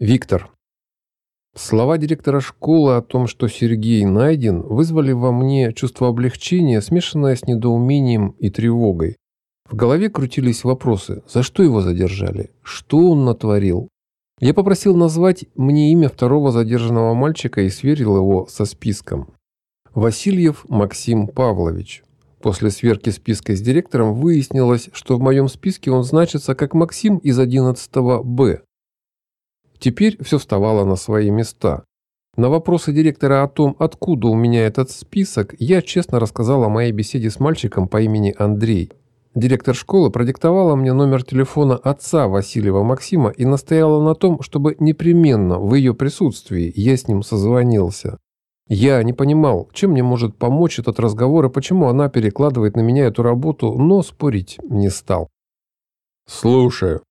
Виктор. Слова директора школы о том, что Сергей найден, вызвали во мне чувство облегчения, смешанное с недоумением и тревогой. В голове крутились вопросы, за что его задержали, что он натворил. Я попросил назвать мне имя второго задержанного мальчика и сверил его со списком. Васильев Максим Павлович. После сверки списка с директором выяснилось, что в моем списке он значится как Максим из 11 Б. Теперь все вставало на свои места. На вопросы директора о том, откуда у меня этот список, я честно рассказал о моей беседе с мальчиком по имени Андрей. Директор школы продиктовала мне номер телефона отца Васильева Максима и настояла на том, чтобы непременно в ее присутствии я с ним созвонился. Я не понимал, чем мне может помочь этот разговор и почему она перекладывает на меня эту работу, но спорить не стал. «Слушаю».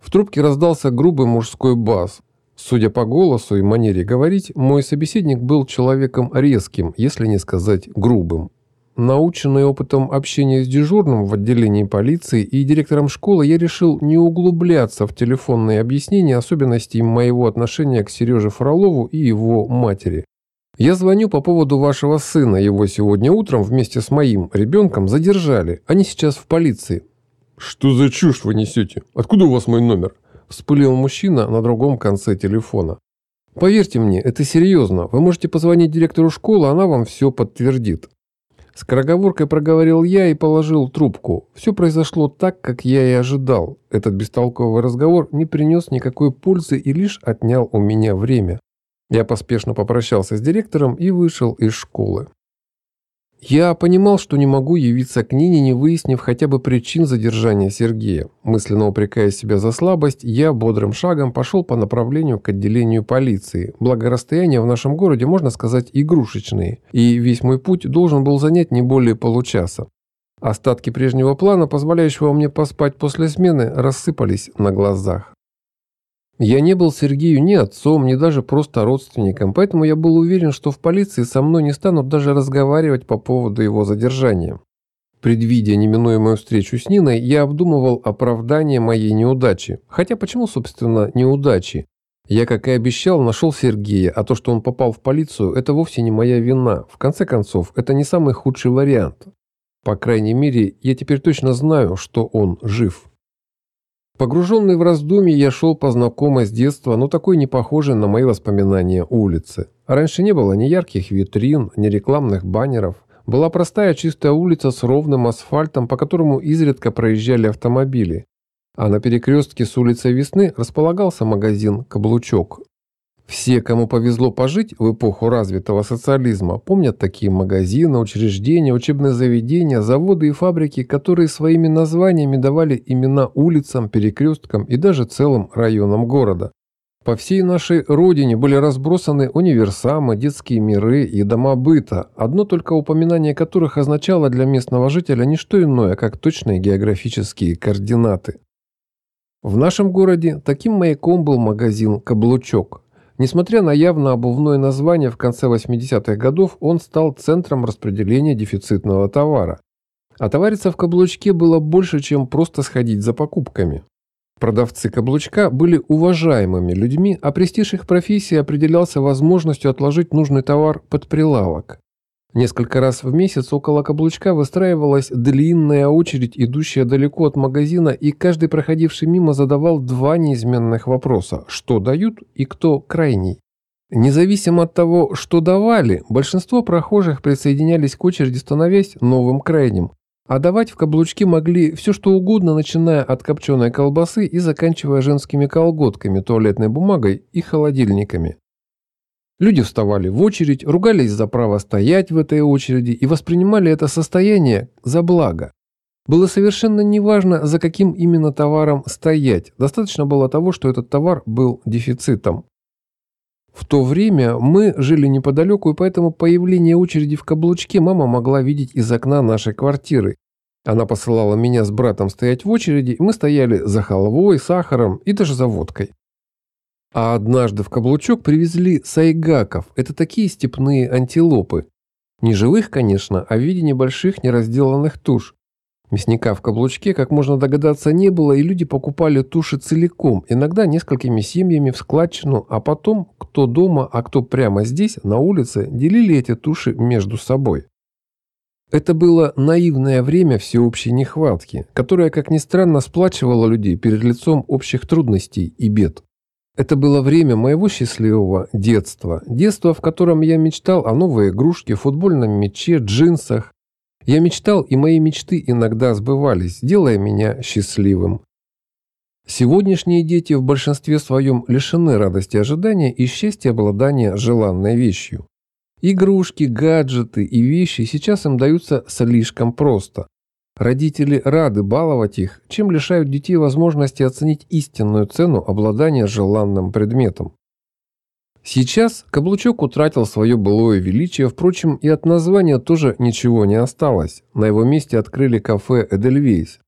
В трубке раздался грубый мужской бас. Судя по голосу и манере говорить, мой собеседник был человеком резким, если не сказать грубым. Наученный опытом общения с дежурным в отделении полиции и директором школы, я решил не углубляться в телефонные объяснения особенностей моего отношения к Сереже Фролову и его матери. Я звоню по поводу вашего сына. Его сегодня утром вместе с моим ребенком задержали. Они сейчас в полиции. Что за чушь вы несете? Откуда у вас мой номер? Вспылил мужчина на другом конце телефона. Поверьте мне, это серьезно. Вы можете позвонить директору школы, она вам все подтвердит. Скороговоркой проговорил я и положил трубку. Все произошло так, как я и ожидал. Этот бестолковый разговор не принес никакой пользы и лишь отнял у меня время. Я поспешно попрощался с директором и вышел из школы. Я понимал, что не могу явиться к Нине, не выяснив хотя бы причин задержания Сергея. Мысленно упрекая себя за слабость, я бодрым шагом пошел по направлению к отделению полиции. Благо расстояния в нашем городе, можно сказать, игрушечные, и весь мой путь должен был занять не более получаса. Остатки прежнего плана, позволяющего мне поспать после смены, рассыпались на глазах. Я не был Сергею ни отцом, ни даже просто родственником, поэтому я был уверен, что в полиции со мной не станут даже разговаривать по поводу его задержания. Предвидя неминуемую встречу с Ниной, я обдумывал оправдание моей неудачи. Хотя почему, собственно, неудачи? Я, как и обещал, нашел Сергея, а то, что он попал в полицию, это вовсе не моя вина. В конце концов, это не самый худший вариант. По крайней мере, я теперь точно знаю, что он жив. Погруженный в раздумье, я шел по знакомой с детства, но такой не похожей на мои воспоминания улице. Раньше не было ни ярких витрин, ни рекламных баннеров. Была простая чистая улица с ровным асфальтом, по которому изредка проезжали автомобили. А на перекрестке с улицей Весны располагался магазин «Каблучок», все, кому повезло пожить в эпоху развитого социализма, помнят такие магазины, учреждения, учебные заведения, заводы и фабрики, которые своими названиями давали имена улицам, перекресткам и даже целым районам города. По всей нашей родине были разбросаны универсамы, детские миры и дома быта, одно только упоминание которых означало для местного жителя не что иное, как точные географические координаты. В нашем городе таким маяком был магазин «Каблучок», Несмотря на явно обувное название, в конце 80-х годов он стал центром распределения дефицитного товара. А товариться в каблучке было больше, чем просто сходить за покупками. Продавцы каблучка были уважаемыми людьми, а престиж их профессии определялся возможностью отложить нужный товар под прилавок. Несколько раз в месяц около каблучка выстраивалась длинная очередь, идущая далеко от магазина, и каждый проходивший мимо задавал два неизменных вопроса – что дают и кто крайний. Независимо от того, что давали, большинство прохожих присоединялись к очереди, становясь новым крайним. А давать в каблучки могли все что угодно, начиная от копченой колбасы и заканчивая женскими колготками, туалетной бумагой и холодильниками. Люди вставали в очередь, ругались за право стоять в этой очереди и воспринимали это состояние за благо. Было совершенно неважно, за каким именно товаром стоять, достаточно было того, что этот товар был дефицитом. В то время мы жили неподалеку, и поэтому появление очереди в каблучке мама могла видеть из окна нашей квартиры. Она посылала меня с братом стоять в очереди, и мы стояли за халвой, сахаром и даже за водкой. А однажды в каблучок привезли сайгаков. Это такие степные антилопы. Не живых, конечно, а в виде небольших неразделанных туш. Мясника в каблучке, как можно догадаться, не было, и люди покупали туши целиком, иногда несколькими семьями в складчину, а потом, кто дома, а кто прямо здесь, на улице, делили эти туши между собой. Это было наивное время всеобщей нехватки, которое, как ни странно, сплачивало людей перед лицом общих трудностей и бед. Это было время моего счастливого детства. Детство, в котором я мечтал о новой игрушке, футбольном мяче, джинсах, я мечтал, и мои мечты иногда сбывались, делая меня счастливым. Сегодняшние дети в большинстве своем лишены радости ожидания и счастья обладания желанной вещью. Игрушки, гаджеты и вещи сейчас им даются слишком просто. Родители рады баловать их, чем лишают детей возможности оценить истинную цену обладания желанным предметом. Сейчас каблучок утратил свое былое величие, впрочем, и от названия тоже ничего не осталось. На его месте открыли кафе «Эдельвейс».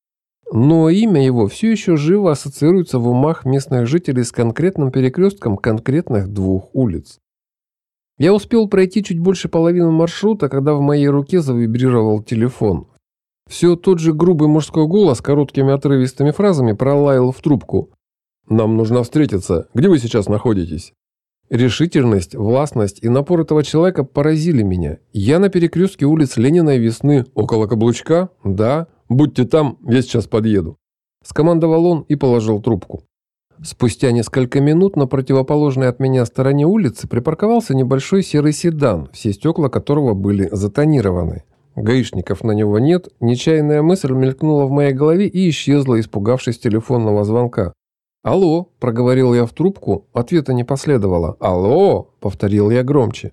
Но имя его все еще живо ассоциируется в умах местных жителей с конкретным перекрестком конкретных двух улиц. Я успел пройти чуть больше половины маршрута, когда в моей руке завибрировал телефон. Все тот же грубый мужской голос короткими отрывистыми фразами пролаял в трубку. «Нам нужно встретиться. Где вы сейчас находитесь?» Решительность, властность и напор этого человека поразили меня. Я на перекрестке улиц Ленина и Весны, около каблучка? Да. Будьте там, я сейчас подъеду. Скомандовал он и положил трубку. Спустя несколько минут на противоположной от меня стороне улицы припарковался небольшой серый седан, все стекла которого были затонированы. Гаишников на него нет, нечаянная мысль мелькнула в моей голове и исчезла, испугавшись телефонного звонка. «Алло», – проговорил я в трубку, ответа не последовало. «Алло», – повторил я громче.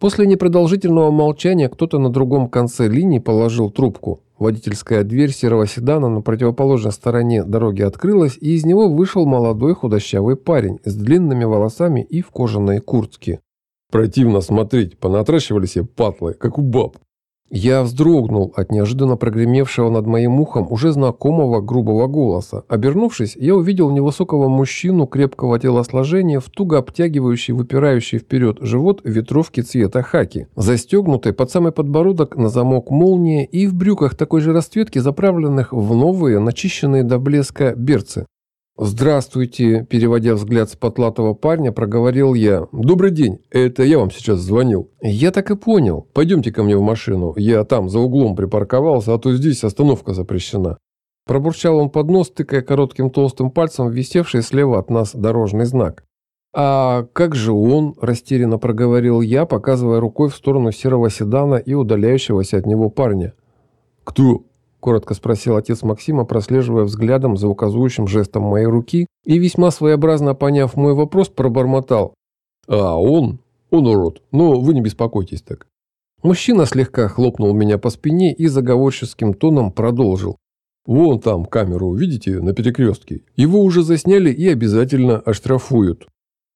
После непродолжительного молчания кто-то на другом конце линии положил трубку. Водительская дверь серого седана на противоположной стороне дороги открылась, и из него вышел молодой худощавый парень с длинными волосами и в кожаной куртке. «Противно смотреть, понатращивали себе патлы, как у баб», я вздрогнул от неожиданно прогремевшего над моим ухом уже знакомого грубого голоса. Обернувшись, я увидел невысокого мужчину крепкого телосложения в туго обтягивающий, выпирающий вперед живот ветровки цвета хаки, застегнутой под самый подбородок на замок молнии и в брюках такой же расцветки, заправленных в новые, начищенные до блеска берцы. «Здравствуйте», – переводя взгляд с потлатого парня, проговорил я. «Добрый день, это я вам сейчас звонил». «Я так и понял. Пойдемте ко мне в машину. Я там за углом припарковался, а то здесь остановка запрещена». Пробурчал он под нос, тыкая коротким толстым пальцем висевший слева от нас дорожный знак. «А как же он?» – растерянно проговорил я, показывая рукой в сторону серого седана и удаляющегося от него парня. «Кто?» Коротко спросил отец Максима, прослеживая взглядом за указывающим жестом моей руки, и весьма своеобразно поняв мой вопрос, пробормотал. «А, он? Он урод. Но вы не беспокойтесь так». Мужчина слегка хлопнул меня по спине и заговорческим тоном продолжил. «Вон там камеру, видите, на перекрестке. Его уже засняли и обязательно оштрафуют».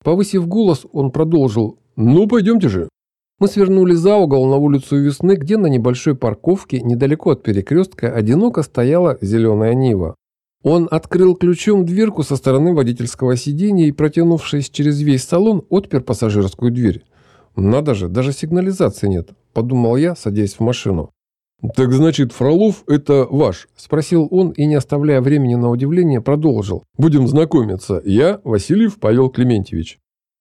Повысив голос, он продолжил. «Ну, пойдемте же». Мы свернули за угол на улицу Весны, где на небольшой парковке, недалеко от перекрестка, одиноко стояла зеленая Нива. Он открыл ключом дверку со стороны водительского сиденья и, протянувшись через весь салон, отпер пассажирскую дверь. «Надо же, даже сигнализации нет», – подумал я, садясь в машину. «Так значит, Фролов – это ваш?» – спросил он и, не оставляя времени на удивление, продолжил. «Будем знакомиться. Я Васильев Павел Клементьевич».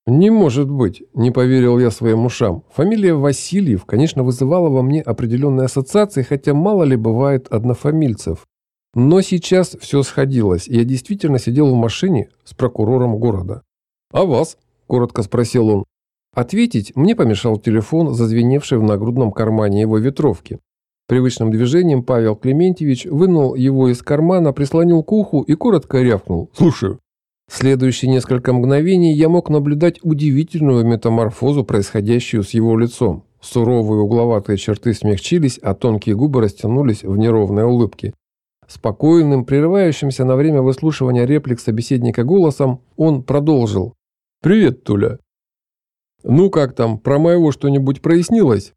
«Не может быть», – не поверил я своим ушам. Фамилия Васильев, конечно, вызывала во мне определенные ассоциации, хотя мало ли бывает однофамильцев. Но сейчас все сходилось, и я действительно сидел в машине с прокурором города. «А вас?» – коротко спросил он. Ответить мне помешал телефон, зазвеневший в нагрудном кармане его ветровки. Привычным движением Павел Клементьевич вынул его из кармана, прислонил к уху и коротко рявкнул. «Слушаю». Следующие несколько мгновений я мог наблюдать удивительную метаморфозу, происходящую с его лицом. Суровые угловатые черты смягчились, а тонкие губы растянулись в неровной улыбке. Спокойным, прерывающимся на время выслушивания реплик собеседника голосом, он продолжил. «Привет, Туля. Ну как там, про моего что-нибудь прояснилось?»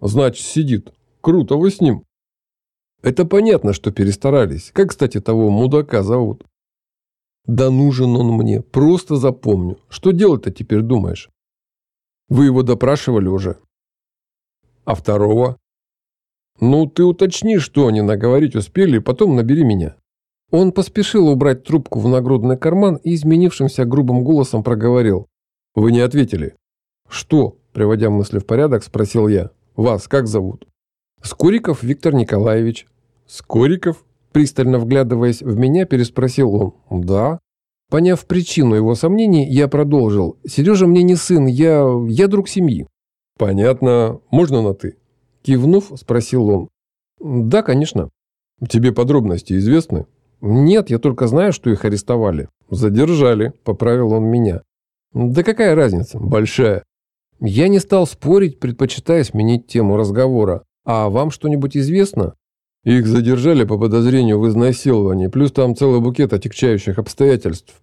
«Значит, сидит. Круто вы с ним». «Это понятно, что перестарались. Как, кстати, того мудака зовут?» Да нужен он мне, просто запомню. Что делать-то теперь думаешь? Вы его допрашивали уже? А второго? Ну, ты уточни, что они наговорить успели, потом набери меня. Он поспешил убрать трубку в нагрудный карман и изменившимся грубым голосом проговорил. «Вы не ответили». «Что?» – приводя мысли в порядок, спросил я. «Вас как зовут?» «Скориков Виктор Николаевич». «Скориков?» Пристально вглядываясь в меня, переспросил он. «Да». Поняв причину его сомнений, я продолжил. «Сережа мне не сын, я... я друг семьи». «Понятно. Можно на «ты»?» Кивнув, спросил он. «Да, конечно». «Тебе подробности известны?» «Нет, я только знаю, что их арестовали». «Задержали», – поправил он меня. «Да какая разница?» «Большая». Я не стал спорить, предпочитая сменить тему разговора. «А вам что-нибудь известно?» Их задержали по подозрению в изнасиловании, плюс там целый букет отягчающих обстоятельств.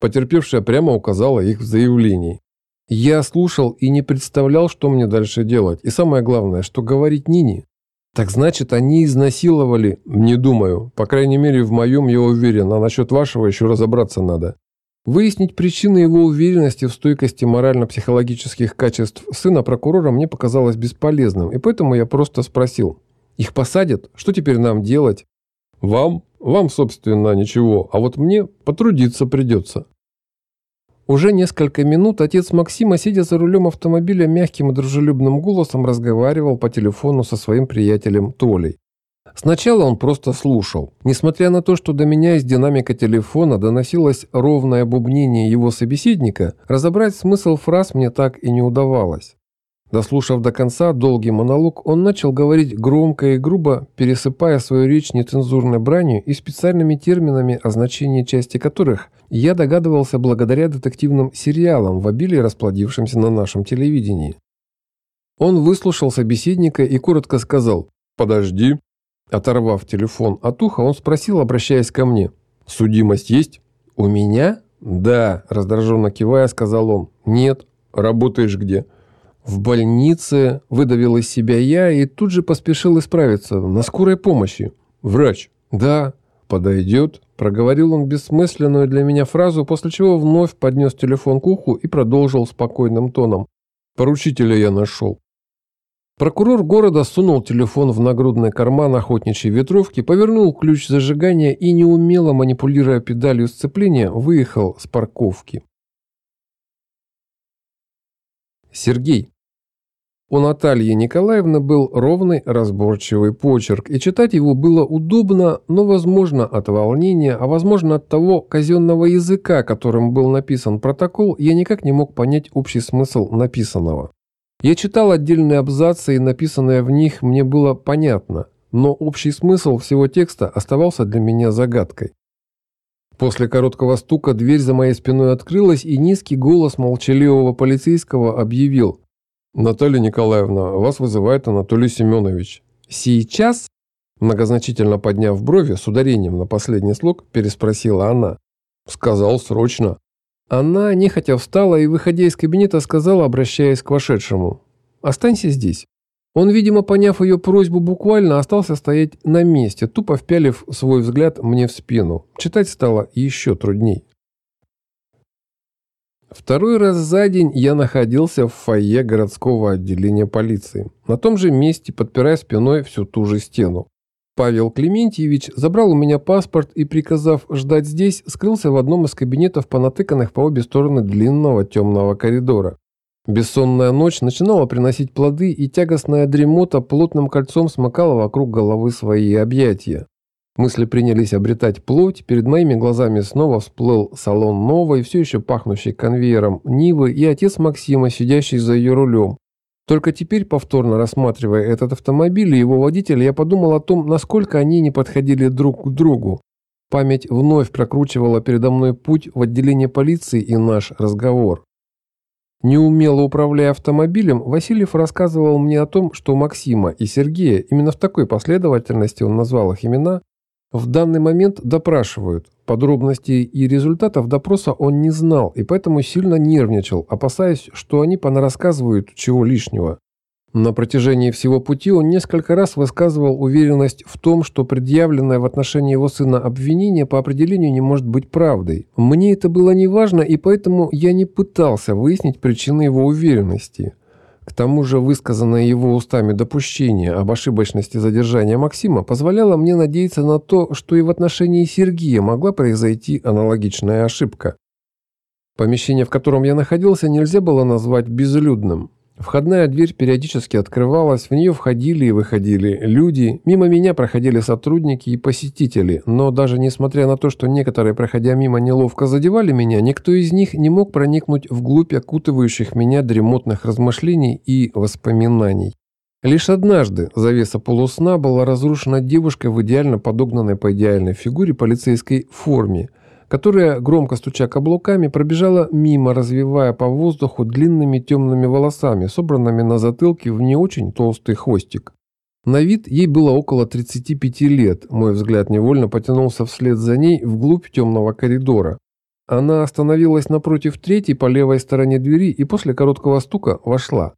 Потерпевшая прямо указала их в заявлении. Я слушал и не представлял, что мне дальше делать. И самое главное, что говорить Нине. Так значит, они изнасиловали? Не думаю. По крайней мере, в моем я уверен, а насчет вашего еще разобраться надо. Выяснить причины его уверенности в стойкости морально-психологических качеств сына прокурора мне показалось бесполезным, и поэтому я просто спросил. Их посадят? Что теперь нам делать? Вам? Вам, собственно, ничего, а вот мне потрудиться придется. Уже несколько минут отец Максима, сидя за рулем автомобиля, мягким и дружелюбным голосом разговаривал по телефону со своим приятелем Толей. Сначала он просто слушал. Несмотря на то, что до меня из динамика телефона доносилось ровное бубнение его собеседника, разобрать смысл фраз мне так и не удавалось. Дослушав до конца долгий монолог, он начал говорить громко и грубо, пересыпая свою речь нецензурной бранью и специальными терминами, о значении части которых я догадывался благодаря детективным сериалам в обилии расплодившимся на нашем телевидении. Он выслушал собеседника и коротко сказал «Подожди». Оторвав телефон от уха, он спросил, обращаясь ко мне «Судимость есть?» «У меня?» «Да», раздраженно кивая, сказал он «Нет». «Работаешь где?» В больнице выдавил из себя я и тут же поспешил исправиться. На скорой помощи. Врач. Да. Подойдет. Проговорил он бессмысленную для меня фразу, после чего вновь поднес телефон к уху и продолжил спокойным тоном. Поручителя я нашел. Прокурор города сунул телефон в нагрудный карман охотничьей ветровки, повернул ключ зажигания и, неумело манипулируя педалью сцепления, выехал с парковки. Сергей. У Натальи Николаевны был ровный, разборчивый почерк, и читать его было удобно, но, возможно, от волнения, а возможно, от того казенного языка, которым был написан протокол, я никак не мог понять общий смысл написанного. Я читал отдельные абзацы, и написанное в них мне было понятно, но общий смысл всего текста оставался для меня загадкой. После короткого стука дверь за моей спиной открылась, и низкий голос молчаливого полицейского объявил «Наталья Николаевна, вас вызывает Анатолий Семенович». «Сейчас?» Многозначительно подняв брови, с ударением на последний слог, переспросила она. «Сказал срочно». Она, нехотя встала и, выходя из кабинета, сказала, обращаясь к вошедшему. «Останься здесь». Он, видимо, поняв ее просьбу буквально, остался стоять на месте, тупо впялив свой взгляд мне в спину. Читать стало еще трудней. Второй раз за день я находился в фойе городского отделения полиции. На том же месте, подпирая спиной всю ту же стену. Павел Клементьевич забрал у меня паспорт и, приказав ждать здесь, скрылся в одном из кабинетов, понатыканных по обе стороны длинного темного коридора. Бессонная ночь начинала приносить плоды, и тягостная дремота плотным кольцом смыкала вокруг головы свои объятия. Мысли принялись обретать плоть, перед моими глазами снова всплыл салон новой, все еще пахнущий конвейером Нивы и отец Максима, сидящий за ее рулем. Только теперь, повторно рассматривая этот автомобиль и его водителя, я подумал о том, насколько они не подходили друг к другу. Память вновь прокручивала передо мной путь в отделение полиции и наш разговор. Неумело управляя автомобилем, Васильев рассказывал мне о том, что Максима и Сергея, именно в такой последовательности он назвал их имена, в данный момент допрашивают. Подробностей и результатов допроса он не знал и поэтому сильно нервничал, опасаясь, что они понарассказывают чего лишнего. На протяжении всего пути он несколько раз высказывал уверенность в том, что предъявленное в отношении его сына обвинение по определению не может быть правдой. Мне это было неважно, и поэтому я не пытался выяснить причины его уверенности. К тому же высказанное его устами допущение об ошибочности задержания Максима позволяло мне надеяться на то, что и в отношении Сергея могла произойти аналогичная ошибка. Помещение, в котором я находился, нельзя было назвать безлюдным. Входная дверь периодически открывалась, в нее входили и выходили люди, мимо меня проходили сотрудники и посетители, но даже несмотря на то, что некоторые, проходя мимо, неловко задевали меня, никто из них не мог проникнуть вглубь окутывающих меня дремотных размышлений и воспоминаний. Лишь однажды завеса полусна была разрушена девушкой в идеально подогнанной по идеальной фигуре полицейской форме, которая, громко стуча каблуками, пробежала мимо, развивая по воздуху длинными темными волосами, собранными на затылке в не очень толстый хвостик. На вид ей было около 35 лет, мой взгляд невольно потянулся вслед за ней вглубь темного коридора. Она остановилась напротив третьей по левой стороне двери и после короткого стука вошла.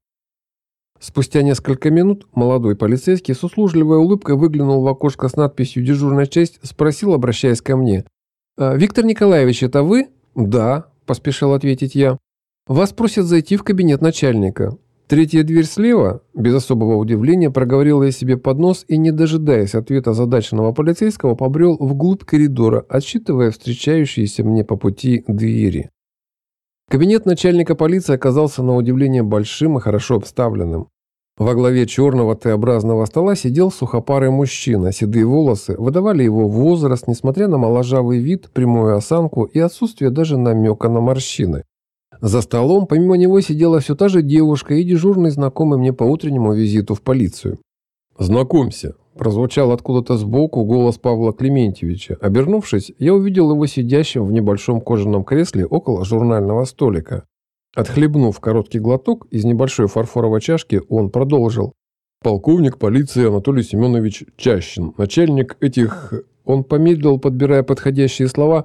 Спустя несколько минут молодой полицейский с услужливой улыбкой выглянул в окошко с надписью «Дежурная часть», спросил, обращаясь ко мне – «А, «Виктор Николаевич, это вы?» «Да», – поспешил ответить я. «Вас просят зайти в кабинет начальника». Третья дверь слева, без особого удивления, проговорил я себе под нос и, не дожидаясь ответа задаченного полицейского, побрел вглубь коридора, отсчитывая встречающиеся мне по пути двери. Кабинет начальника полиции оказался на удивление большим и хорошо обставленным. Во главе черного Т-образного стола сидел сухопарый мужчина. Седые волосы выдавали его возраст, несмотря на моложавый вид, прямую осанку и отсутствие даже намека на морщины. За столом помимо него сидела все та же девушка и дежурный знакомый мне по утреннему визиту в полицию. «Знакомься», – прозвучал откуда-то сбоку голос Павла Клементьевича. Обернувшись, я увидел его сидящим в небольшом кожаном кресле около журнального столика. Отхлебнув короткий глоток из небольшой фарфоровой чашки, он продолжил. Полковник полиции Анатолий Семенович Чащин, начальник этих... Он помедлил, подбирая подходящие слова.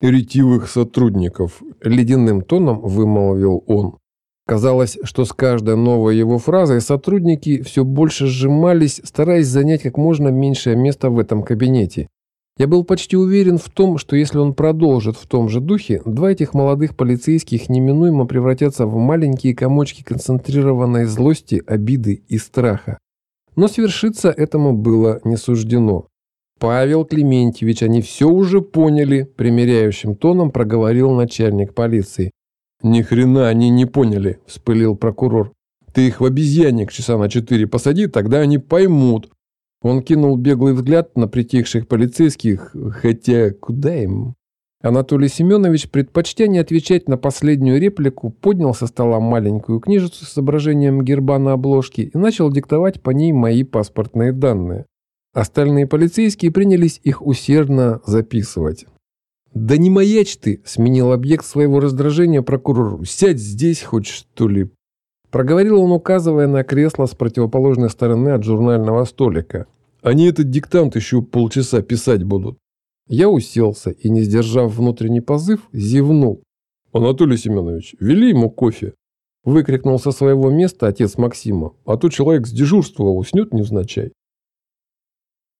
«Ретивых сотрудников», – ледяным тоном вымолвил он. Казалось, что с каждой новой его фразой сотрудники все больше сжимались, стараясь занять как можно меньшее место в этом кабинете. Я был почти уверен в том, что если он продолжит в том же духе, два этих молодых полицейских неминуемо превратятся в маленькие комочки концентрированной злости, обиды и страха. Но свершиться этому было не суждено. «Павел Клементьевич, они все уже поняли», – примиряющим тоном проговорил начальник полиции. «Ни хрена они не поняли», – вспылил прокурор. «Ты их в обезьянник часа на четыре посади, тогда они поймут, он кинул беглый взгляд на притихших полицейских, хотя куда им? Анатолий Семенович, предпочтя не отвечать на последнюю реплику, поднял со стола маленькую книжицу с изображением герба на обложке и начал диктовать по ней мои паспортные данные. Остальные полицейские принялись их усердно записывать. «Да не маячь ты!» – сменил объект своего раздражения прокурор. «Сядь здесь хоть что ли!» Проговорил он, указывая на кресло с противоположной стороны от журнального столика. Они этот диктант еще полчаса писать будут. Я уселся и, не сдержав внутренний позыв, зевнул. «Анатолий Семенович, вели ему кофе!» Выкрикнул со своего места отец Максима. «А то человек с дежурства уснет невзначай».